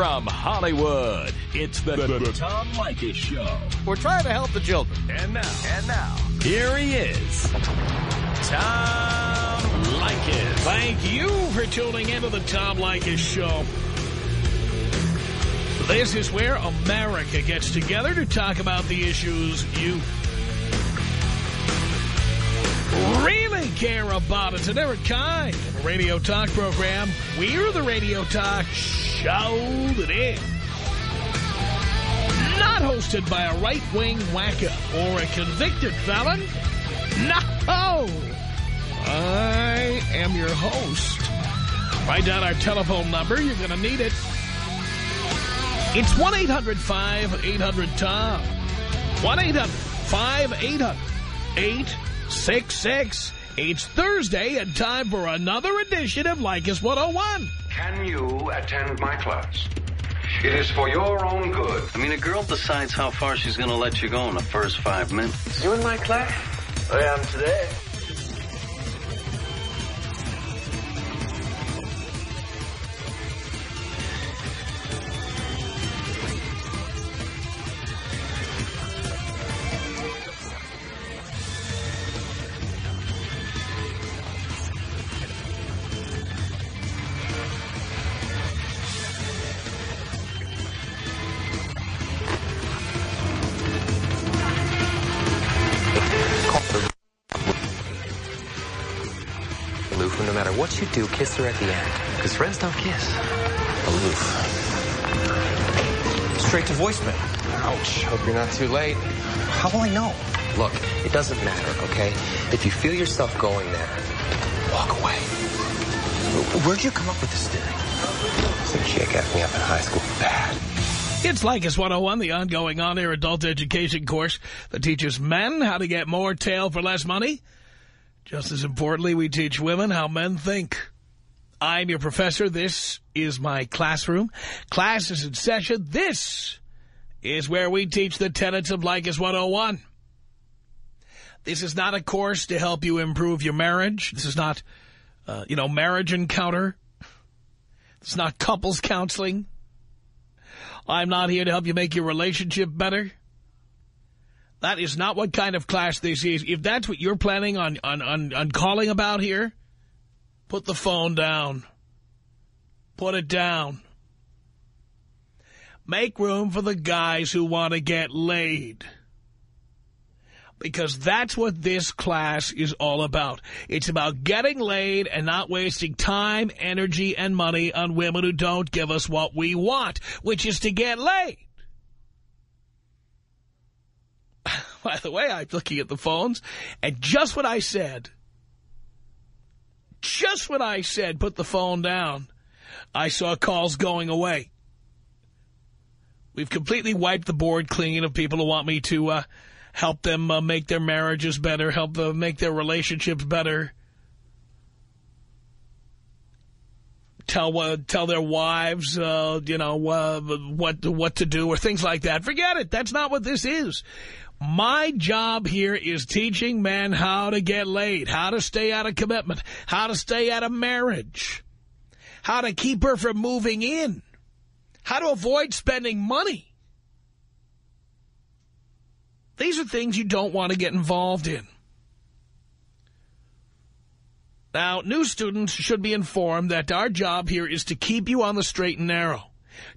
From Hollywood, it's the, the, the Tom Leykis Show. We're trying to help the children. And now, and now, here he is, Tom Leykis. Thank you for tuning into the Tom Leykis Show. This is where America gets together to talk about the issues you really care about. It's a different kind of a radio talk program. We're the radio talk show that is not hosted by a right-wing wacko or a convicted felon. No! I am your host. Write down our telephone number. You're going to need it. It's 1-800-5800-TOM. 1-800-5800-866. It's Thursday and time for another edition of Leykis 101. Can you attend my class? It is for your own good. I mean, a girl decides how far she's going to let you go in the first five minutes. You in my class? I am today. And no you do, kiss her at the end. Because friends don't kiss. Aloof. Straight to voicemail. Ouch. Hope you're not too late. How will I know? Look, it doesn't matter, okay? If you feel yourself going there, walk away. Where'd you come up with this theory? Some chick asked me up in high school bad. It's Leykis 101, the ongoing on-air adult education course that teaches men how to get more tail for less money. Just as importantly, we teach women how men think. I'm your professor. This is my classroom. Class is in session. This is where we teach the tenets of Leykis 101. This is not a course to help you improve your marriage. This is not, uh, you know, marriage encounter. It's not couples counseling. I'm not here to help you make your relationship better. That is not what kind of class this is. If that's what you're planning on, on, on, on calling about here, put the phone down. Put it down. Make room for the guys who want to get laid. Because that's what this class is all about. It's about getting laid and not wasting time, energy, and money on women who don't give us what we want, which is to get laid. By the way, I'm looking at the phones, and just what I said, just what I said, put the phone down, I saw calls going away. We've completely wiped the board clean of people who want me to uh, help them uh, make their marriages better, help them make their relationships better. Tell uh, tell their wives, uh, you know, uh, what what to do or things like that. Forget it. That's not what this is. My job here is teaching men how to get laid, how to stay out of commitment, how to stay out of marriage, how to keep her from moving in, how to avoid spending money. These are things you don't want to get involved in. Now, new students should be informed that our job here is to keep you on the straight and narrow.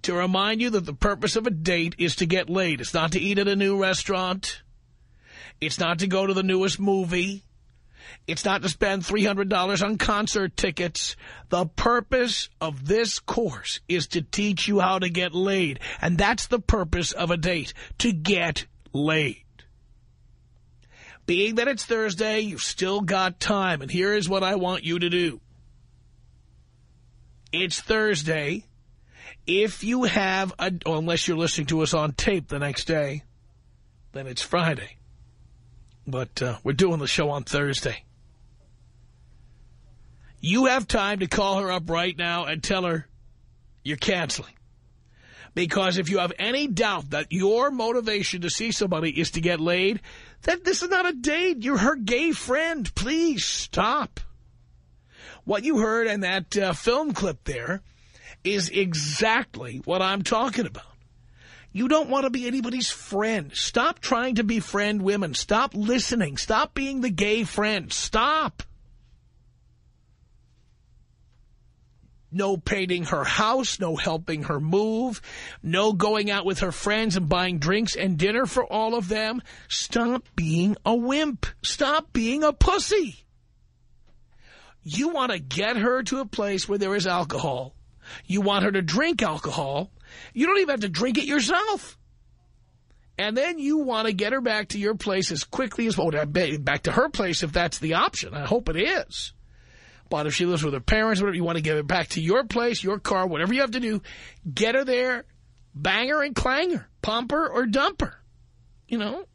To remind you that the purpose of a date is to get laid. It's not to eat at a new restaurant. It's not to go to the newest movie. It's not to spend $300 on concert tickets. The purpose of this course is to teach you how to get laid. And that's the purpose of a date, to get laid. Being that it's Thursday, you've still got time. And here is what I want you to do. It's Thursday. If you have, a, unless you're listening to us on tape the next day, then it's Friday. But uh, we're doing the show on Thursday. You have time to call her up right now and tell her you're canceling. Because if you have any doubt that your motivation to see somebody is to get laid, that this is not a date. You're her gay friend. Please stop. What you heard in that uh, film clip there is exactly what I'm talking about. You don't want to be anybody's friend. Stop trying to befriend women. Stop listening. Stop being the gay friend. Stop. No painting her house, no helping her move, no going out with her friends and buying drinks and dinner for all of them. Stop being a wimp. Stop being a pussy. You want to get her to a place where there is alcohol. You want her to drink alcohol. You don't even have to drink it yourself. And then you want to get her back to your place as quickly as, oh, well, back to her place if that's the option. I hope it is. But if she lives with her parents, whatever, you want to get her back to your place, your car, whatever you have to do, get her there, bang her and clang her, pump her or dump her. You know,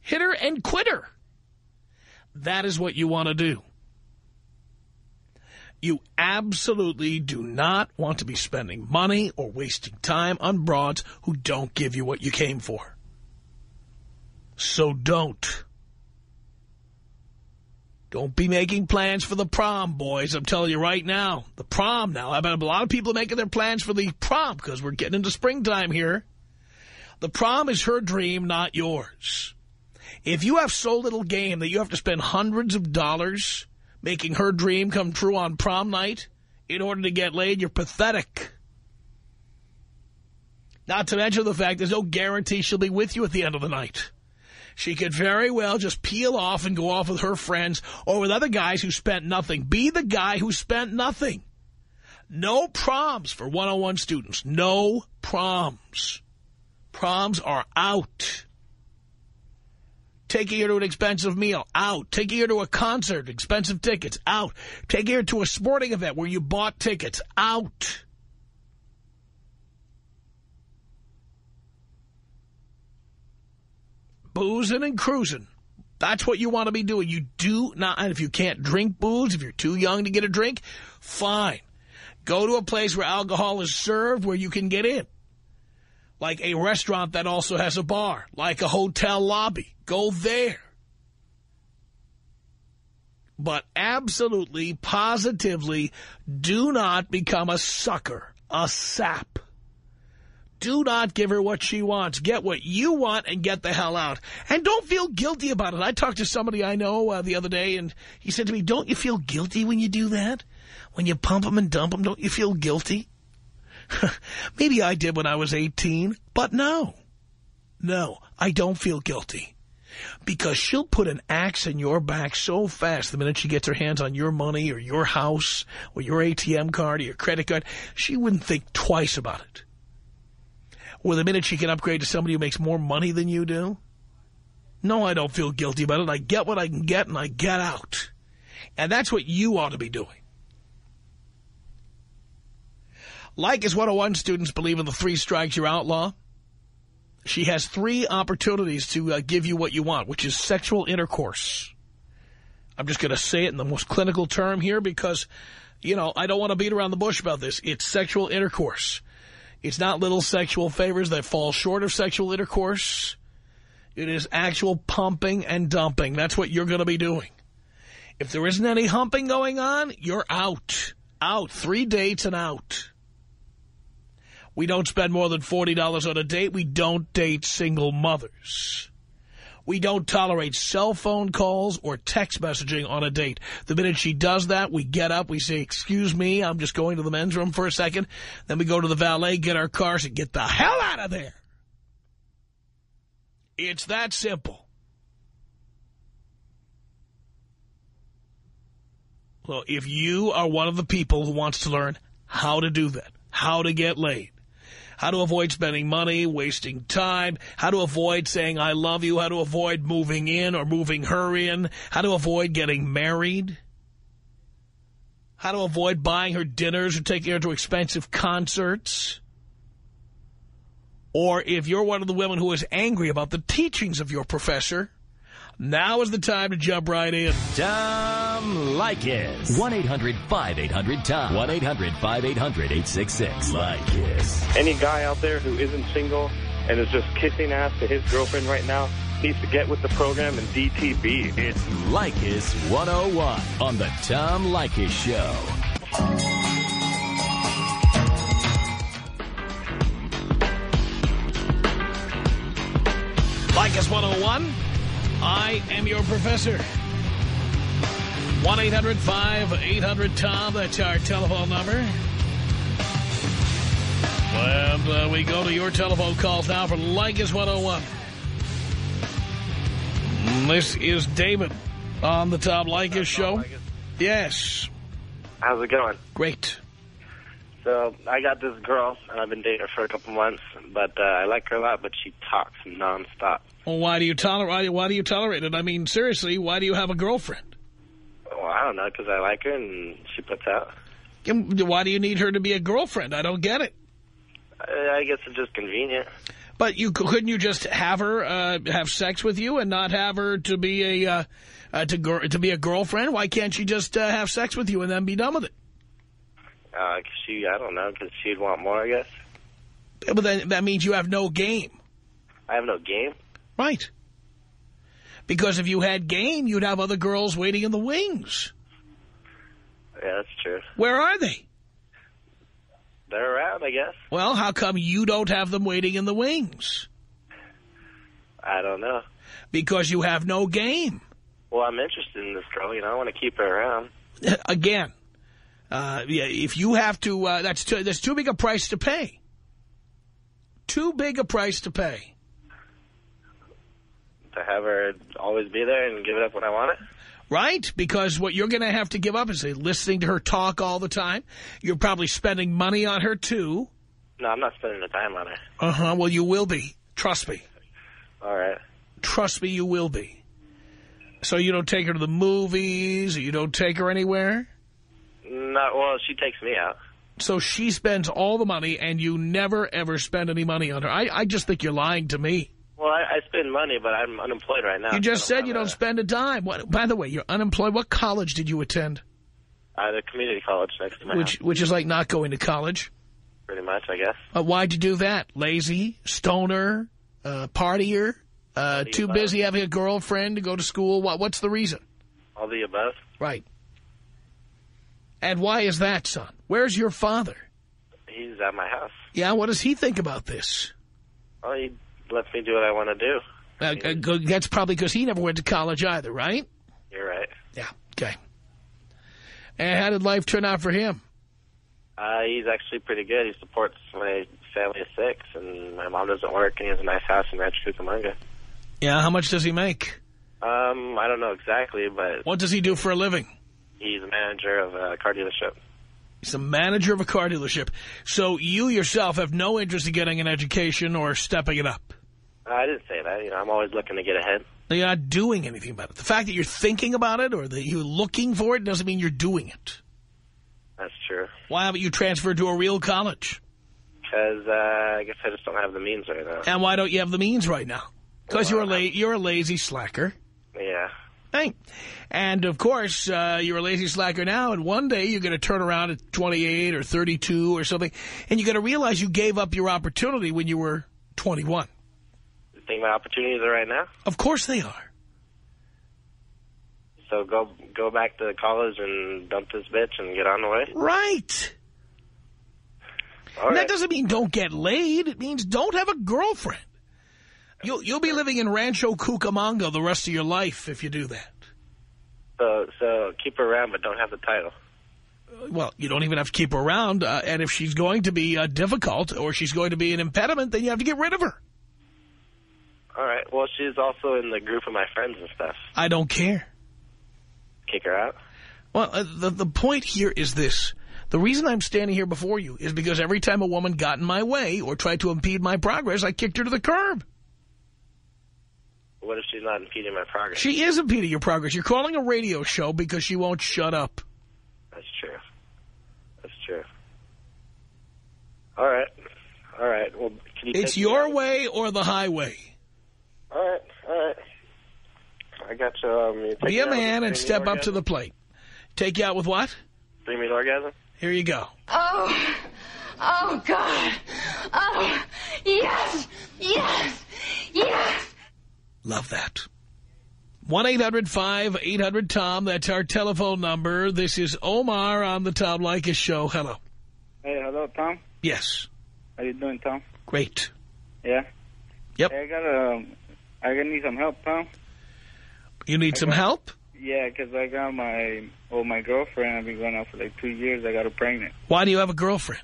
hit her and quit her. That is what you want to do. You absolutely do not want to be spending money or wasting time on broads who don't give you what you came for. So don't. Don't be making plans for the prom, boys. I'm telling you right now. The prom now. I bet a lot of people are making their plans for the prom because we're getting into springtime here. The prom is her dream, not yours. If you have so little game that you have to spend hundreds of dollars making her dream come true on prom night in order to get laid, you're pathetic. Not to mention the fact there's no guarantee she'll be with you at the end of the night. She could very well just peel off and go off with her friends or with other guys who spent nothing. Be the guy who spent nothing. No proms for 101 students. No proms. Proms are out. Taking her to an expensive meal, out. Taking her to a concert, expensive tickets, out. Taking her to a sporting event where you bought tickets, out. boozing and cruising. That's what you want to be doing. You do not, and if you can't drink booze, if you're too young to get a drink, fine. Go to a place where alcohol is served where you can get in. Like a restaurant that also has a bar. Like a hotel lobby. Go there. But absolutely, positively, do not become a sucker, a sap. Do not give her what she wants. Get what you want and get the hell out. And don't feel guilty about it. I talked to somebody I know uh, the other day, and he said to me, don't you feel guilty when you do that? When you pump them and dump them, don't you feel guilty? Maybe I did when I was 18, but no. No, I don't feel guilty. Because she'll put an axe in your back so fast the minute she gets her hands on your money or your house or your ATM card or your credit card, she wouldn't think twice about it or the minute she can upgrade to somebody who makes more money than you do? No, I don't feel guilty about it. I get what I can get and I get out. And that's what you ought to be doing. Leykis 101 students believe in the three strikes you're outlaw. She has three opportunities to uh, give you what you want, which is sexual intercourse. I'm just going to say it in the most clinical term here because, you know, I don't want to beat around the bush about this. It's sexual intercourse. It's not little sexual favors that fall short of sexual intercourse. It is actual pumping and dumping. That's what you're going to be doing. If there isn't any humping going on, you're out. Out. Three dates and out. We don't spend more than $40 on a date. We don't date single mothers. We don't tolerate cell phone calls or text messaging on a date. The minute she does that, we get up, we say, excuse me, I'm just going to the men's room for a second. Then we go to the valet, get our cars, and get the hell out of there. It's that simple. Well, if you are one of the people who wants to learn how to do that, how to get laid, how to avoid spending money, wasting time, how to avoid saying I love you, how to avoid moving in or moving her in, how to avoid getting married, how to avoid buying her dinners or taking her to expensive concerts. Or if you're one of the women who is angry about the teachings of your professor, now is the time to jump right in. Tom Leykis. 1-800-5800-TOM. 1-800-5800-866. Leykis. Any guy out there who isn't single and is just kissing ass to his girlfriend right now needs to get with the program and DTB. It's Leykis 101 on the Tom Leykis Show. Leykis 101. I am your professor. 1-800-5800-TOM. That's our telephone number. And uh, we go to your telephone calls now for Leykis 101. This is David on the Tom Leykis show. Yes. How's it going? Great. So I got this girl, and I've been dating her for a couple months, but uh, I like her a lot, but she talks nonstop. Well, why do you tolerate? Why, why do you tolerate it? I mean, seriously, why do you have a girlfriend? Well, I don't know, because I like her, and she puts out. Why do you need her to be a girlfriend? I don't get it. I, I guess it's just convenient. But you couldn't you just have her uh, have sex with you and not have her to be a uh, uh, to to be a girlfriend? Why can't she just uh, have sex with you and then be done with it? Uh, cause she, I don't know, because she'd want more, I guess. But then that means you have no game. I have no game. Right. Because if you had game, you'd have other girls waiting in the wings. Yeah, that's true. Where are they? They're around, I guess. Well, how come you don't have them waiting in the wings? I don't know. Because you have no game. Well, I'm interested in this girl. You know, I want to keep her around. Again, uh, yeah, if you have to, uh, that's too, that's too big a price to pay. Too big a price to pay. To have her always be there and give it up when I want it? Right? Because what you're going to have to give up is uh, listening to her talk all the time. You're probably spending money on her, too. No, I'm not spending the time on her. Uh-huh. Well, you will be. Trust me. All right. Trust me, you will be. So you don't take her to the movies? You don't take her anywhere? Not well. She takes me out. So she spends all the money, and you never, ever spend any money on her. I, I just think you're lying to me. Well, I, I spend money, but I'm unemployed right now. You just so said you don't spend a dime. What, by the way, you're unemployed. What college did you attend? Uh, the community college next to my Which, house, which is like not going to college. pretty much, I guess. Uh, why'd you do that? Lazy? Stoner? Uh, partier? Uh, too above. busy having a girlfriend to go to school? What, what's the reason? All the above. Right. And why is that, son? Where's your father? He's at my house. Yeah, what does he think about this? Well, he lets me do what I want to do. Uh, uh, that's probably because he never went to college either, right? You're right. Yeah, okay. And how did life turn out for him? Uh, he's actually pretty good. He supports my family of six, and my mom doesn't work, and he has a nice house in Rancho Cucamonga. Yeah, how much does he make? Um, I don't know exactly, but What does he do for a living? He's a manager of a car dealership. He's a manager of a car dealership. So you yourself have no interest in getting an education or stepping it up. I didn't say that. You know, I'm always looking to get ahead. You're not doing anything about it. The fact that you're thinking about it or that you're looking for it doesn't mean you're doing it. That's true. Why haven't you transferred to a real college? Because uh, I guess I just don't have the means right now. And why don't you have the means right now? Because you're, a la you're a lazy slacker. Yeah. Hey. And, of course, uh, you're a lazy slacker now, and one day you're going to turn around at 28 or 32 or something, and you're going to realize you gave up your opportunity when you were 21. You think my opportunities are right now? Of course they are. So go go back to college and dump this bitch and get on the way? Right. Right. that doesn't mean don't get laid. It means don't have a girlfriend. You'll, you'll be living in Rancho Cucamonga the rest of your life if you do that. So, so keep her around, but don't have the title. Well, you don't even have to keep her around. Uh, and if she's going to be uh, difficult or she's going to be an impediment, then you have to get rid of her. All right. Well, she's also in the group of my friends and stuff. I don't care. Kick her out? Well, uh, the, the point here is this. The reason I'm standing here before you is because every time a woman got in my way or tried to impede my progress, I kicked her to the curb. What if she's not impeding my progress? She is impeding your progress. You're calling a radio show because she won't shut up. That's true. That's true. All right. All right. Well, can you It's your way or the highway. All right. All right. I got you. Um, Be a man and three-meal step up to the plate. Take you out with what? Three-meal orgasm? Here you go. Oh, oh God. Oh, yes, yes, yes. Love that. 1-800-5800-TOM. That's our telephone number. This is Omar on the Tom Leykis Show. Hello. Hey, hello, Tom. Yes. How you doing, Tom? Great. Yeah. Yep. Hey, I got a, I need some help, Tom. You need some help? Yeah, because I got my, well, my girlfriend, I've been going out for like two years. I got her pregnant. Why do you have a girlfriend?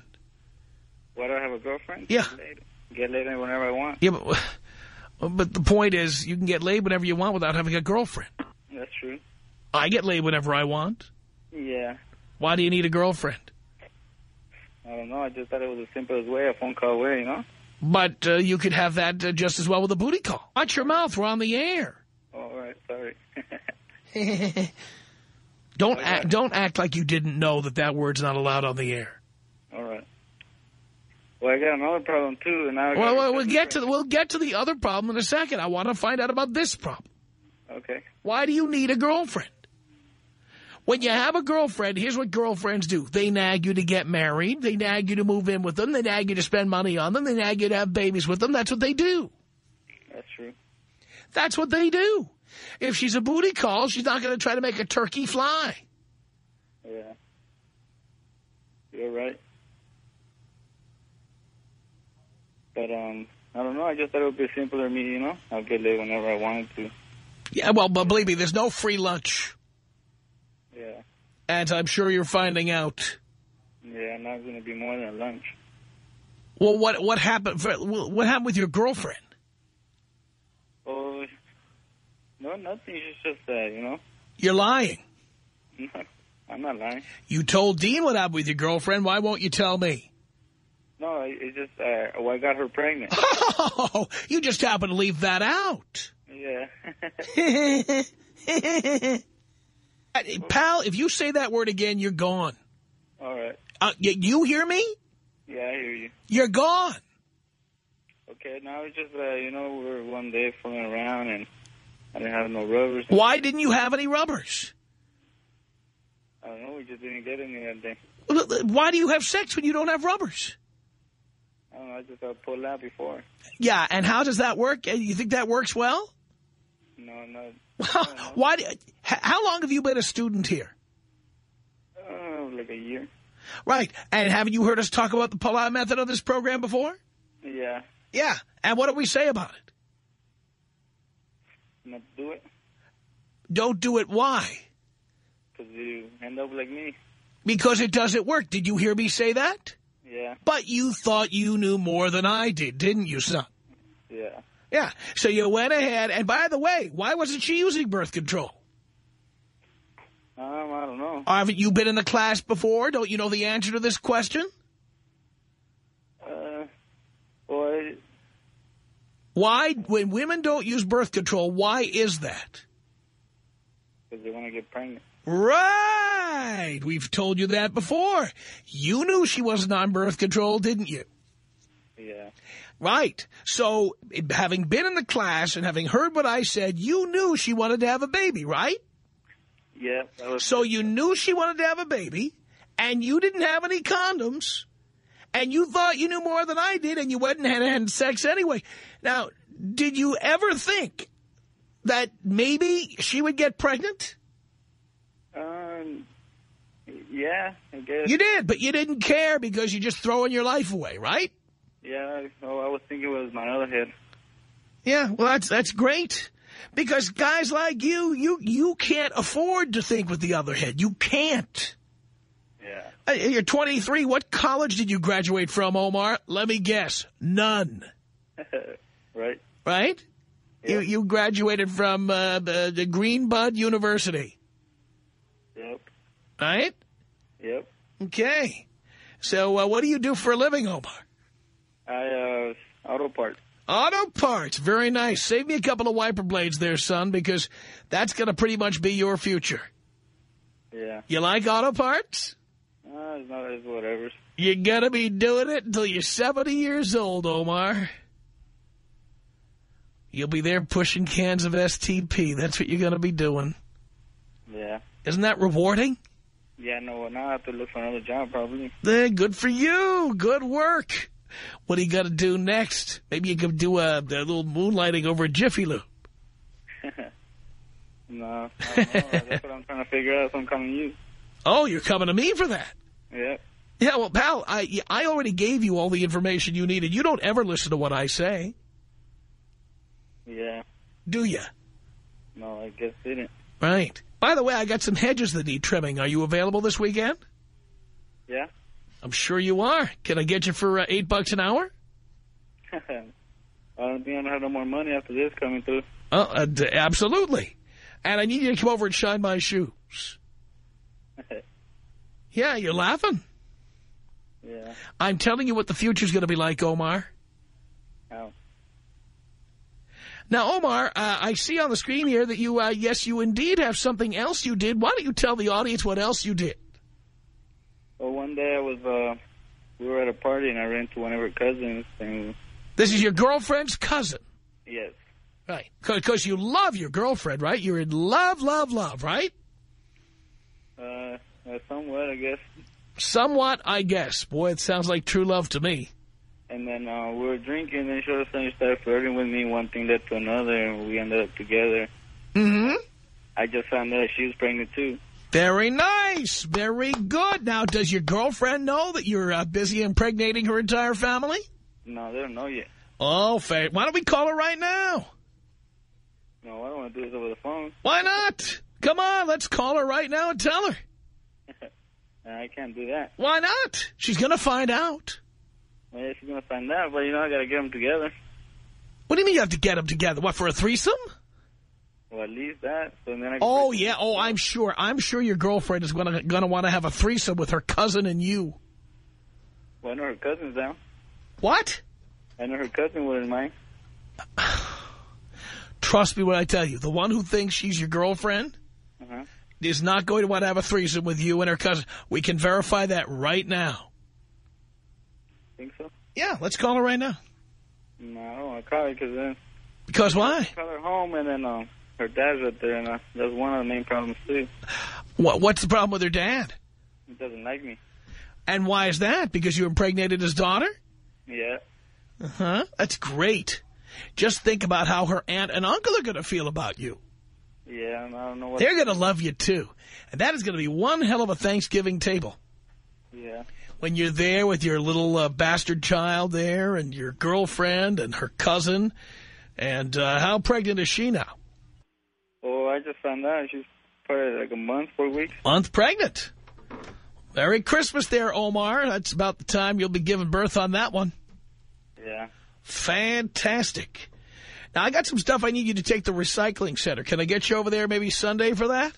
Why do I have a girlfriend? Yeah. Get laid, get laid whenever I want. Yeah, but, but the point is you can get laid whenever you want without having a girlfriend. That's true. I get laid whenever I want. Yeah. Why do you need a girlfriend? I don't know. I just thought it was the simplest way, a phone call away, you know? But uh, you could have that uh, just as well with a booty call. Watch your mouth. We're on the air. All right. Sorry. Don't act, don't act like you didn't know that that word's not allowed on the air. all right. Well, I got another problem, too. And now I Well, well, we'll get to the, we'll get to the other problem in a second. I want to find out about this problem. Okay. Why do you need a girlfriend? When you have a girlfriend, here's what girlfriends do. They nag you to get married. They nag you to move in with them. They nag you to spend money on them. They nag you to have babies with them. That's what they do. That's true. That's what they do. If she's a booty call, she's not going to try to make a turkey fly. Yeah. You're right. But, um, I don't know. I just thought it would be simpler me, you know? I'll get laid whenever I wanted to. Yeah, well, but believe me, there's no free lunch. Yeah. And I'm sure you're finding out. Yeah, not going to be more than lunch. Well, what what happened? What happened with your girlfriend? Oh, no, nothing. It's just that, you know? You're lying. I'm not lying. You told Dean what happened with your girlfriend. Why won't you tell me? No, it's just, uh, well, I got her pregnant. Oh, you just happened to leave that out. yeah. Pal, if you say that word again, you're gone. All right. Uh, you hear me? Yeah, I hear you. You're gone. Okay, now it's just, uh, you know, we were one day fooling around and I didn't have no rubbers. Why didn't you have any rubbers? I don't know, we just didn't get any that day. Why do you have sex when you don't have rubbers? I don't know, I just got pulled out before. Yeah, and how does that work? Uh, You think that works well? No, no, Why? Do, how long have you been a student here? uh, like a year. Right. And haven't you heard us talk about the pull-out method of this program before? Yeah, Yeah. And what do we say about it? not do it, Don't do it. Why? because you end up like me. Because it doesn't work. Did you hear me say that? Yeah, But you thought you knew more than I did, didn't you, son? yeah. Yeah. So you went ahead. And by the way, why wasn't she using birth control? Um, I don't know. Haven't you been in the class before? Don't you know the answer to this question? Uh, well, Why, when women don't use birth control, why is that? because they want to get pregnant. Right. We've told you that before. You knew she wasn't on birth control, didn't you? Yeah, Right. So, having been in the class and having heard what I said, you knew she wanted to have a baby, right? yeah. That was So you knew she wanted to have a baby, and you didn't have any condoms, and you thought you knew more than I did, and you went and had, had sex anyway. Now, did you ever think that maybe she would get pregnant? Um, yeah, I guess. You did, but you didn't care because you're just throwing your life away, right? Yeah, oh, I was thinking it was my other head. Yeah, well, that's that's great. Because guys like you, you you can't afford to think with the other head. You can't. Yeah. Uh, You're 23. What college did you graduate from, Omar? Let me guess. None. right? Right? You you graduated from uh, the, the Greenbud University, Yep. Right? Yep. Okay. So uh, what do you do for a living, Omar? I, uh, auto parts. Auto parts. Very nice. Save me a couple of wiper blades there, son, because that's going to pretty much be your future. Yeah. You like auto parts? Uh, it's not, it's whatever. You're going to be doing it until you're 70 years old, Omar. You'll be there pushing cans of STP. That's what you're going to be doing. Yeah. Isn't that rewarding? Yeah, no, now I have to look for another job, probably. Eh, good for you. Good work. What do you got to do next? Maybe you could do a, a little moonlighting over at Jiffy Lube. no, I don't know. That's what I'm trying to figure out, so I'm coming to you. Oh, you're coming to me for that. Yeah. Yeah, well, pal, I, I already gave you all the information you needed. You don't ever listen to what I say. Yeah. do you? No, I guess didn't. Right. By the way, I got some hedges that need trimming. Are you available this weekend? Yeah. I'm sure you are. Can I get you for uh, eight bucks an hour? I don't think I don't have no more money after this coming through. Oh, uh, absolutely. And I need you to come over and shine my shoes. Yeah, you're laughing. yeah. I'm telling you what the future's going to be like, Omar. How? Now, Omar, uh, I see on the screen here that you, uh, yes, you indeed have something else you did. Why don't you tell the audience what else you did? Well, one day I was, uh, we were at a party and I ran to one of her cousins and, This is your girlfriend's cousin. yes. Right. Because you love your girlfriend, right? You're in love, love, love, right? Uh, uh, somewhat, I guess. Somewhat, I guess. Boy, it sounds like true love to me. And then, uh, we were drinking and she all of a sudden she started flirting with me. One thing led to another and we ended up together. Mm-hmm. I just found out she was pregnant too. Very nice. Very good. Now, does your girlfriend know that you're uh, busy impregnating her entire family? No, they don't know yet. Oh, fair. Why don't we call her right now? No, I don't want to do this over the phone. Why not? Come on, let's call her right now and tell her. I can't do that. Why not? She's going to find out. Well, yeah, she's going to find out, but, you know, I got to get them together. What do you mean you have to get them together? What, for a threesome? Well, at least that. So then I Oh, yeah. Oh, I'm sure. I'm sure your girlfriend is going to going to want to have a threesome with her cousin and you. Well, I know her cousin's down. What? I know her cousin wouldn't mind. Trust me when I tell you, the one who thinks she's your girlfriend Uh-huh. is not going to want to have a threesome with you and her cousin. We can verify that right now. Think so? Yeah, let's call her right now. No, I don't want to call her because then Because why? call her home and then um, her dad's up there, and uh, that's one of the main problems too. What, what's the problem with her dad? He doesn't like me. And why is that? Because you impregnated his daughter? Yeah. Huh? That's great. Just think about how her aunt and uncle are going to feel about you. Yeah, and I don't know what. They're going to love you, too. And that is going to be one hell of a Thanksgiving table. Yeah. When you're there with your little uh, bastard child there and your girlfriend and her cousin. And uh, how pregnant is she now? Oh, I just found out she's probably like a month, four weeks. Month pregnant. Merry Christmas there, Omar. That's about the time you'll be giving birth on that one. Yeah. Fantastic. Now, I got some stuff I need you to take to the recycling center. Can I get you over there maybe Sunday for that?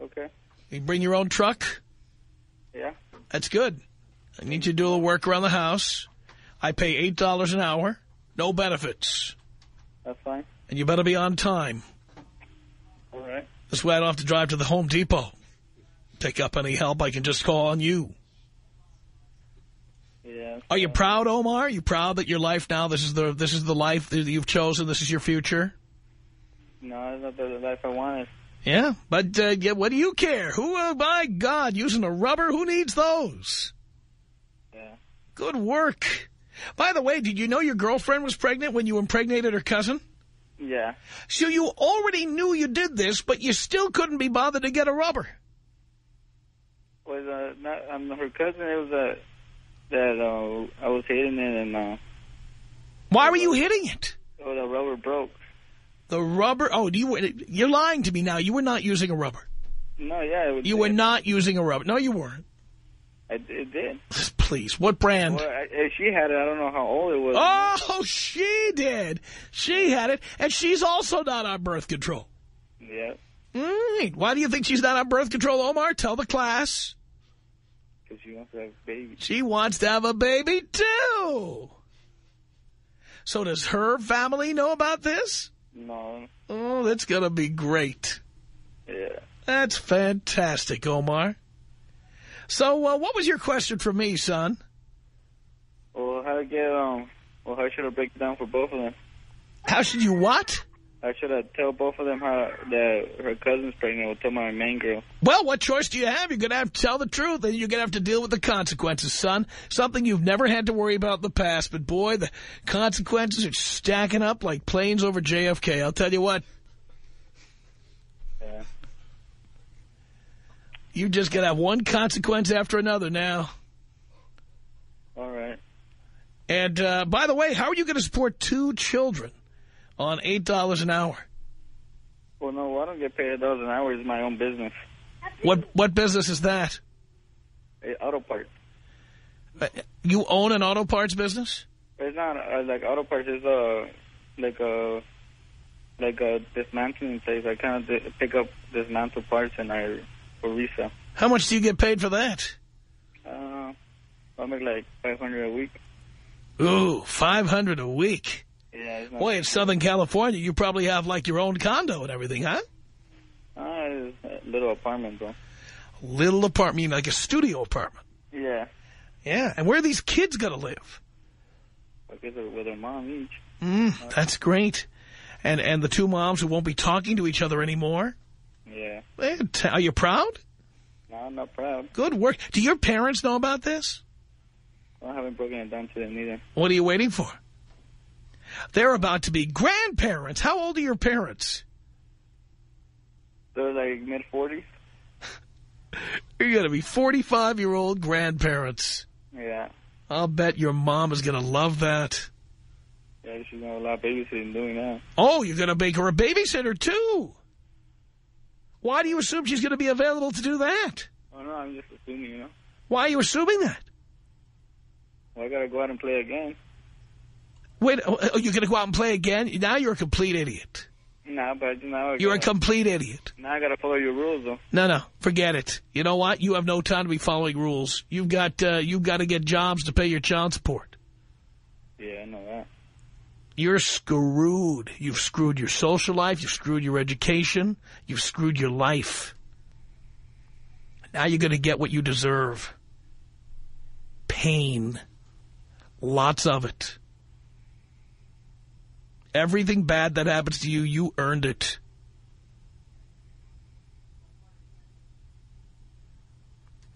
Okay. You bring your own truck? Yeah. That's good. I need you to do a little work around the house. I pay $8 an hour. No benefits. That's fine. And you better be on time. All right. This way I don't have to drive to the Home Depot. Take up any help, I can just call on you. Yeah. Are you proud, Omar? Are you proud that your life now, this is the this is the life that you've chosen, this is your future? No, that's not the life I wanted. Yeah, but uh, yeah, what do you care? Who, uh, my God, using a rubber, who needs those? Good work. By the way, did you know your girlfriend was pregnant when you impregnated her cousin? Yeah. So you already knew you did this, but you still couldn't be bothered to get a rubber. Was uh not um her cousin? It was uh that uh I was hitting it and uh Why were you hitting it? oh the rubber broke. The rubber, oh, you you're lying to me now. You were not using a rubber. No, yeah, it was. You were not using a rubber. No, you weren't. I, it did. Please, what brand? Well, I, she had it. I don't know how old it was. Oh, she did. She had it, and she's also not on birth control. Yeah, Right. Mm, why do you think she's not on birth control, Omar? Tell the class. because she wants to have a baby. She wants to have a baby, too. So does her family know about this? No. Oh, that's going to be great. Yeah. That's fantastic, Omar. So uh, what was your question for me, son? Well, how to get um? Well, how should I break it down for both of them? How should you what? How should I tell both of them how that her cousin's pregnant? Or tell my main girl. Well, what choice do you have? You're going to have to tell the truth, and you're going to have to deal with the consequences, son. Something you've never had to worry about in the past, but boy, the consequences are stacking up like planes over JFK. I'll tell you what. Yeah. You just going to have one consequence after another now. All right. And, uh, by the way, how are you going to support two children on $8 an hour? Well, no, I don't get paid a dozen hours. It's my own business. What what business is that? Eh, auto parts. Uh, You own an auto parts business? It's not uh, like auto parts. It's uh, like a like a dismantling place. I kind of pick up dismantled parts and I for. How much do you get paid for that? Uh, I make like 500 a week. Ooh, 500 a week. Yeah. Boy, in Southern California, you probably have like your own condo and everything, huh? Uh, a little apartment though. Little apartment, you mean like a studio apartment. Yeah, Yeah, and where are these kids going to live? I guess with their mom each. Mm, that's great. And and the two moms who won't be talking to each other anymore? Yeah. Are you proud? No, I'm not proud. Good work. Do your parents know about this? I haven't broken it down to them either. What are you waiting for? They're about to be grandparents. How old are your parents? They're like mid 40s. You're going to be 45-year-old grandparents. Yeah. I'll bet your mom is going to love that. Yeah, she's a lot of babysitting doing that. Oh, you're going to make her a babysitter, too. Why do you assume she's going to be available to do that? Oh no, I'm just assuming, you know. Why are you assuming that? Well, I gotta go out and play again. Wait, oh, oh, you're going to go out and play again? Now you're a complete idiot. No, but now I You're a gotta, complete idiot. now I gotta follow your rules though. No, no, forget it. You know what? You have no time to be following rules. You've got uh, you've got to get jobs to pay your child support. Yeah, I know that. You're screwed. You've screwed your social life. You've screwed your education. You've screwed your life. Now you're going to get what you deserve. Pain. Lots of it. Everything bad that happens to you, you earned it.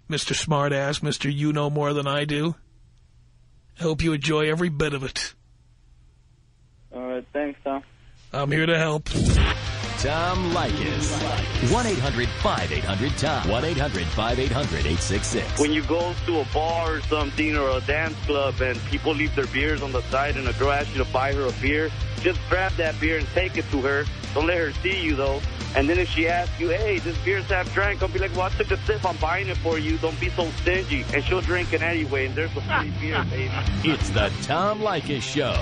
Mr. Smartass, Mr. You Know More Than I Do. I hope you enjoy every bit of it. All right, thanks, Tom. I'm here to help. Tom Leykis. 1-800-5800-TOM. 1-800-5800-866. When you go to a bar or something or a dance club and people leave their beers on the side and a girl asks you to buy her a beer, just grab that beer and take it to her. Don't let her see you, though. And then if she asks you, hey, this beer's half drank, I'll be like, well, I took a sip. I'm buying it for you. Don't be so stingy. And she'll drink it anyway, and there's a free beer, baby. It's the Tom Leykis Show.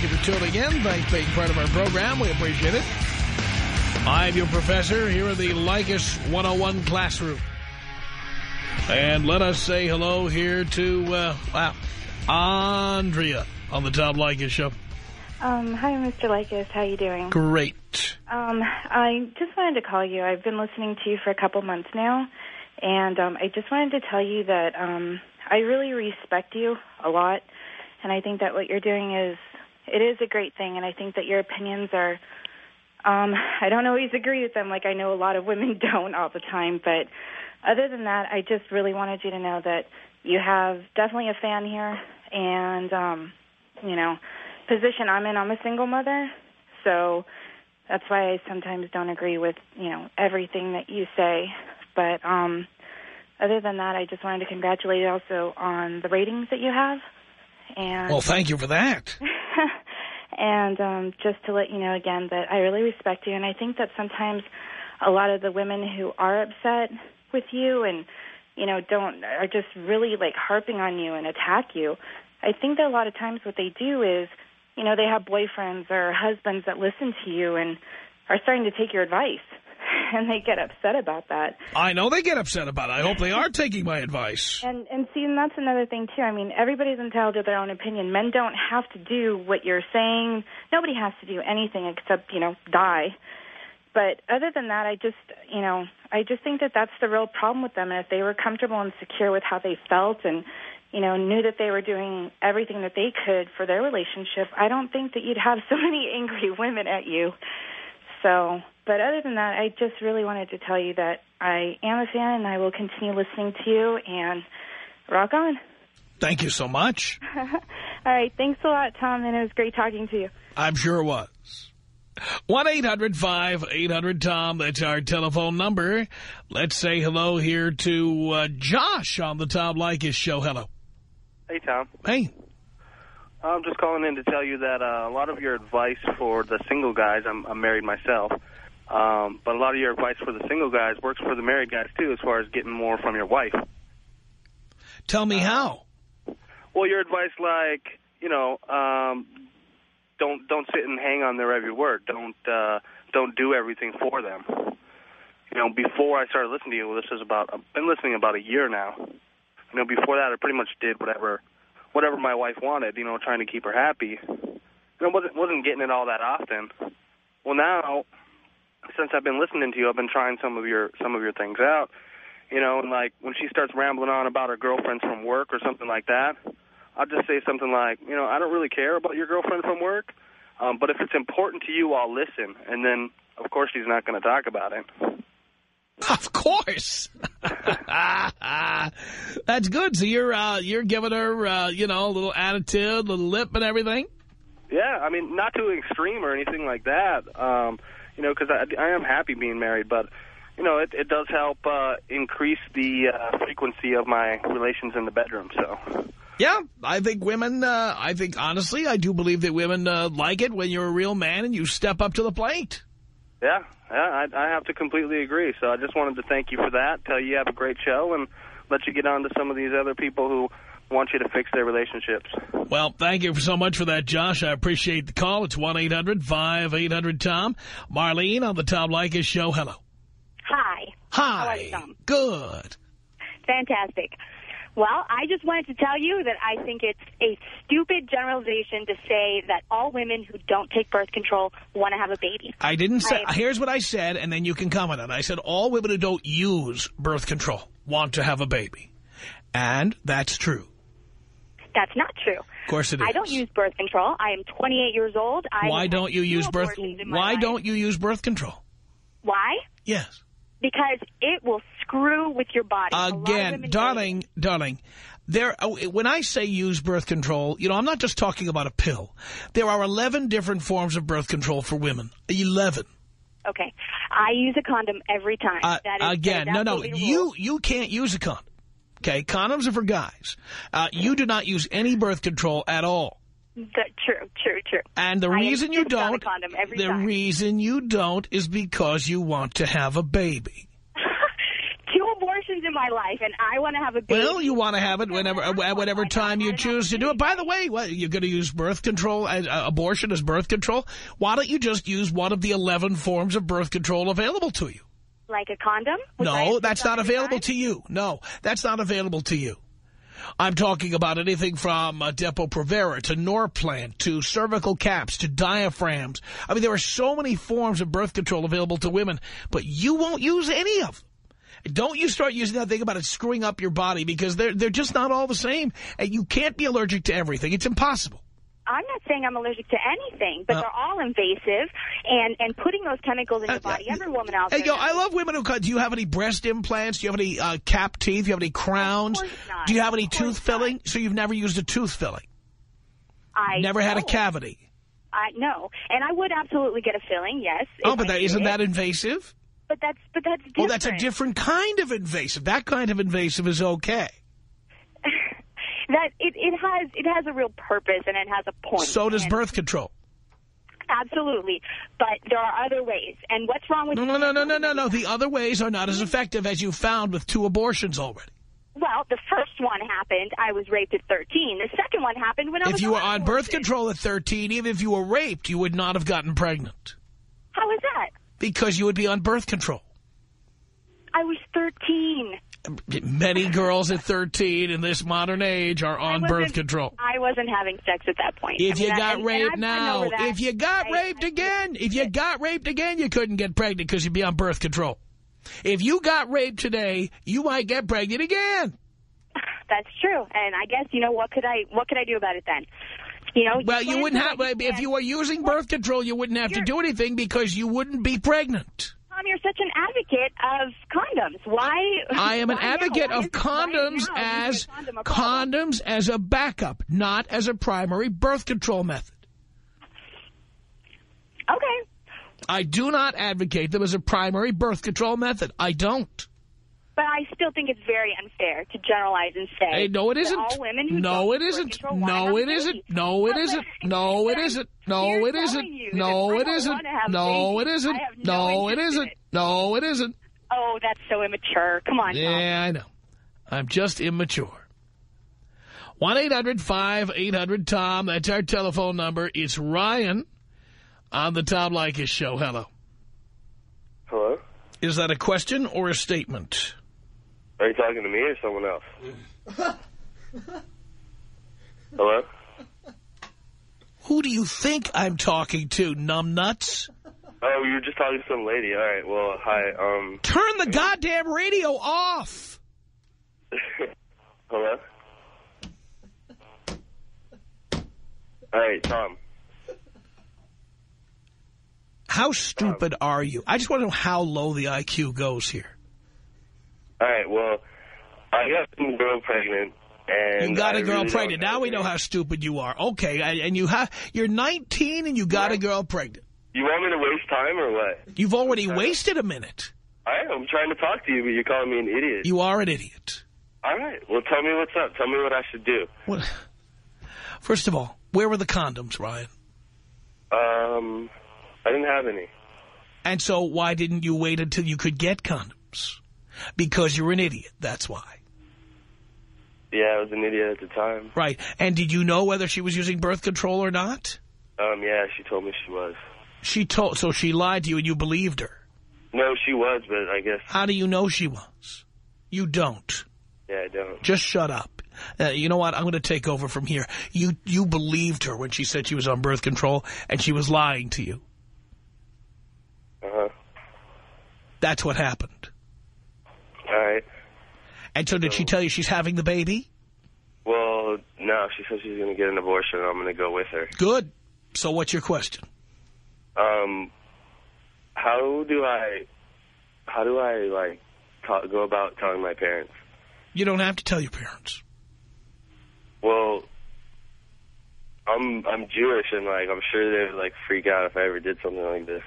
Thank you for tuning in. Thanks for being part of our program. We appreciate it. I'm your professor here in the Leykis 101 classroom. And let us say hello here to, uh, wow, Andrea on the Tom Leykis Show. Um, hi, Mr. Leykis. How you doing? Great. Um, I just wanted to call you. I've been listening to you for a couple months now, and um, I just wanted to tell you that um, I really respect you a lot, and I think that what you're doing is it is a great thing, and I think that your opinions are. Um, I don't always agree with them, like I know a lot of women don't all the time, but other than that, I just really wanted you to know that you have definitely a fan here, and um, you know, position I'm in, I'm a single mother, so that's why I sometimes don't agree with, you know, everything that you say. But um other than that, I just wanted to congratulate you also on the ratings that you have. And Well, thank you for that. and um just to let you know again that I really respect you and I think that sometimes a lot of the women who are upset with you and you know don't are just really like harping on you and attack you I think that a lot of times what they do is, you know, they have boyfriends or husbands that listen to you and are starting to take your advice, and they get upset about that. I know they get upset about it. I hope they are taking my advice. And and see, and that's another thing too. I mean, everybody's entitled to their own opinion. Men don't have to do what you're saying. Nobody has to do anything except, you know, die. but other than that, I just, you know, I just think that that's the real problem with them. And if they were comfortable and secure with how they felt and, you know, knew that they were doing everything that they could for their relationship, I don't think that you'd have so many angry women at you. So, but other than that, I just really wanted to tell you that I am a fan and I will continue listening to you and rock on. Thank you so much. All right. Thanks a lot, Tom, and it was great talking to you. I'm sure it was. 1-800-5800-TOM. That's our telephone number. Let's say hello here to uh, Josh on the Tom Leykis show. Hello. Hey, Tom. Hey. I'm just calling in to tell you that uh, a lot of your advice for the single guys, I'm, I'm married myself, um, but a lot of your advice for the single guys works for the married guys, too, as far as getting more from your wife. Tell me how. Well, your advice, like, you know, um, don't don't sit and hang on their every word. Don't uh, don't do everything for them. You know, before I started listening to you, this is about I've been listening about a year now. You know, before that, I pretty much did whatever whatever my wife wanted. You know, trying to keep her happy. You know, wasn't wasn't getting it all that often. Well, now since I've been listening to you, I've been trying some of your some of your things out. You know, and like when she starts rambling on about her girlfriends from work or something like that, I'll just say something like, you know, I don't really care about your girlfriend from work, um, but if it's important to you, I'll listen. And then, of course, she's not going to talk about it. Of course. That's good. So you're uh, you're giving her, uh, you know, a little attitude, a little lip and everything? Yeah, I mean, not too extreme or anything like that, um, you know, because I, I am happy being married, but, you know, it, it does help uh, increase the uh, frequency of my relations in the bedroom, so... Yeah, I think women, uh, I think, honestly, I do believe that women uh, like it when you're a real man and you step up to the plate. Yeah, yeah, I, I have to completely agree. So I just wanted to thank you for that, tell you you have a great show, and let you get on to some of these other people who want you to fix their relationships. Well, thank you so much for that, Josh. I appreciate the call. It's 1-800-5800-TOM. Marlene on the Tom Leykis show. Hello. Hi. Hi. How are you, Tom? Good. Fantastic. Well, I just wanted to tell you that I think it's a stupid generalization to say that all women who don't take birth control want to have a baby. I didn't say, I, here's what I said, and then you can comment on it. I said all women who don't use birth control want to have a baby. And that's true. That's not true. Of course it is. I don't use birth control. I am 28 years old. I why don't you use birth? Why life. don't you use birth control? Why? Yes. Because it will screw with your body. Again, darling, darling, there. oh, When I say use birth control, you know, I'm not just talking about a pill. There are 11 different forms of birth control for women. 11. Okay. I use a condom every time. Uh, that is, again, no, no, you you can't use a condom. Okay, condoms are for guys. Uh, you do not use any birth control at all. True, true, true. And the I reason you insist on a don't, condom every the time. reason you don't is because you want to have a baby. Two abortions in my life, and I want to have a baby. Well, you want to have it whenever, at whatever time you choose to do it. By the way, what, you're going to use birth control, as, uh, abortion as birth control? Why don't you just use one of the 11 forms of birth control available to you? Like a condom? No, that's not available time? to you. No, that's not available to you. I'm talking about anything from uh, Depo-Provera to Norplant to cervical caps to diaphragms. I mean, there are so many forms of birth control available to women, but you won't use any of them. Don't you start using that thing about it screwing up your body because they're, they're just not all the same. And you can't be allergic to everything. It's impossible. I'm not saying I'm allergic to anything, but Uh, they're all invasive, and, and putting those chemicals in your body, every woman out Hey, there... yo, I love women who cut. Do you have any breast implants? Do you have any uh, cap teeth? Do you have any crowns? not. Do you have any tooth filling? So you've never used a tooth filling? I Never had a cavity? I no, and I would absolutely get a filling, yes. Oh, but I that, isn't that invasive? But that's but that's different. Well, that's a different kind of invasive. That kind of invasive is okay. That it it has it has a real purpose and it has a point. So does birth control. Absolutely, but there are other ways. And what's wrong with No, no, no, no, no, no, no. The other ways are not as effective as you found with two abortions already. Well, the first one happened. I was raped at 13. The second one happened when I was. If you were on birth control at 13, even if you were raped, you would not have gotten pregnant How is that? because you would be on birth control. I was 13. Many girls at 13 in this modern age are on birth control. I wasn't having sex at that point. If I mean, you got and raped now, if you got raped again, if you got raped again, you couldn't get pregnant because you'd be on birth control. If you got raped today, you might get pregnant again. That's true, and I guess you know what could I what could I do about it then? You know, Well, you can't wouldn't have, if you were using birth control, you wouldn't have to do anything because you wouldn't be pregnant. Tom, you're such an advocate of condoms. Why? I am an advocate of condoms as condom condoms as a backup, not as a primary birth control method. Okay. I do not advocate them as a primary birth control method. I don't. But I still think it's very unfair to generalize and say Hey, no, it that isn't. all women who No, don't it take birth isn't. control wanna No, have it a isn't. No, it But isn't. No, it isn't. No, it isn't. No, that if it I don't isn't. wanna have a No, it isn't. No No, it interest in isn't. No, it isn't. Oh, that's so immature. Come on, Tom. Yeah, I know. I'm just immature. 1-800-5800-TOM. That's our telephone number. It's Ryan on the Tom Leykis show. Hello. Hello? Is that a question or a statement? Are you talking to me or someone else? Hello? Who do you think I'm talking to, numbnuts? Oh, you were just talking to some lady. All right. Well, hi. Um. Turn the goddamn radio off. Hello? All right, Tom. How stupid are you? I just want to know how low the IQ goes here. All right. Well, I got some girl pregnant, and You got a girl really pregnant. Now we know how stupid you are. Okay, and and you have you're 19 and you got a girl pregnant. You want me to waste time or what? You've already wasted a minute. I am trying to talk to you, but you're calling me an idiot. You are an idiot. All right. Well, tell me what's up. Tell me what I should do. What? First of all, where were the condoms, Ryan? Um, I didn't have any. And so why didn't you wait until you could get condoms? Because you're an idiot. That's why. Yeah, I was an idiot at the time. Right. And did you know whether she was using birth control or not? Um, yeah, she told me she was. She told, so she lied to you and you believed her. No, she was, but I guess, How do you know she was? You don't. yeah, I don't. Just shut up. Uh, you know what? I'm going to take over from here. You you believed her when she said she was on birth control and she was lying to you. Uh-huh. That's what happened. And so did she tell you she's having the baby? Well, no, she said she's going to get an abortion, and I'm going to go with her. Good. So what's your question? Um, how do I, how do I, like, ta go about telling my parents? You don't have to tell your parents. Well, I'm I'm Jewish, and, like, I'm sure they would, like, freak out if I ever did something like this.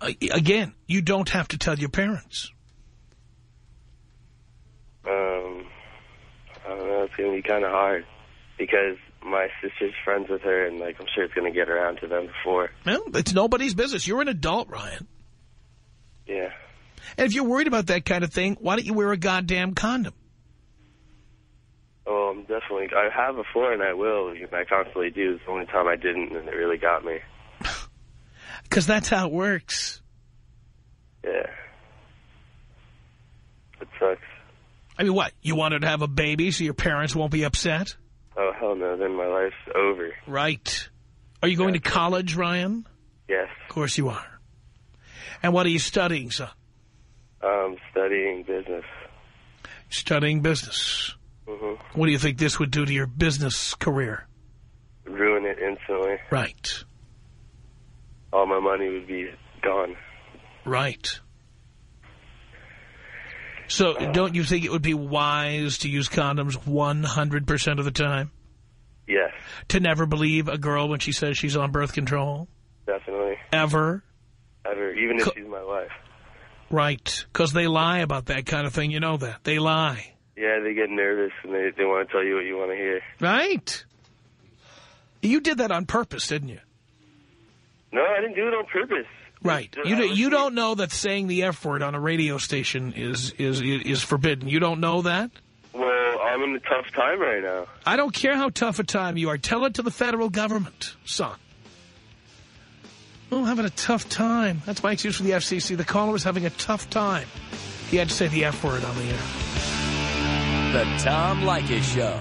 Uh, Again, you don't have to tell your parents. Um, I don't know. It's going to be kind of hard because my sister's friends with her, and like I'm sure it's going to get around to them before. Well, it's nobody's business. You're an adult, Ryan. Yeah. And if you're worried about that kind of thing, why don't you wear a goddamn condom? Oh, I'm definitely. I have before, and I will. I constantly do. It's the only time I didn't, and it really got me. Because that's how it works. Yeah. It sucks. I mean, what? You wanted to have a baby so your parents won't be upset? Oh hell no! Then my life's over. Right. Are you going to college, Ryan? Yes. Of course you are. And what are you studying, son? Um, studying business. Studying business. hmm What do you think this would do to your business career? Ruin it instantly. Right. All my money would be gone. Right. So don't you think it would be wise to use condoms 100% of the time? Yes, To never believe a girl when she says she's on birth control? definitely. Ever? Ever, even if Co- she's my wife. Right. Because they lie about that kind of thing. You know that. They lie. Yeah, they get nervous and they they want to tell you what you want to hear. Right. You did that on purpose, didn't you? No, I didn't do it on purpose. Right. You do, you don't know that saying the F word on a radio station is is is forbidden. You don't know that? Well, I'm in a tough time right now. I don't care how tough a time you are. Tell it to the federal government, son. Oh, having a tough time. That's my excuse for the FCC. The caller was having a tough time. He had to say the F word on the air. The Tom Leykis Show.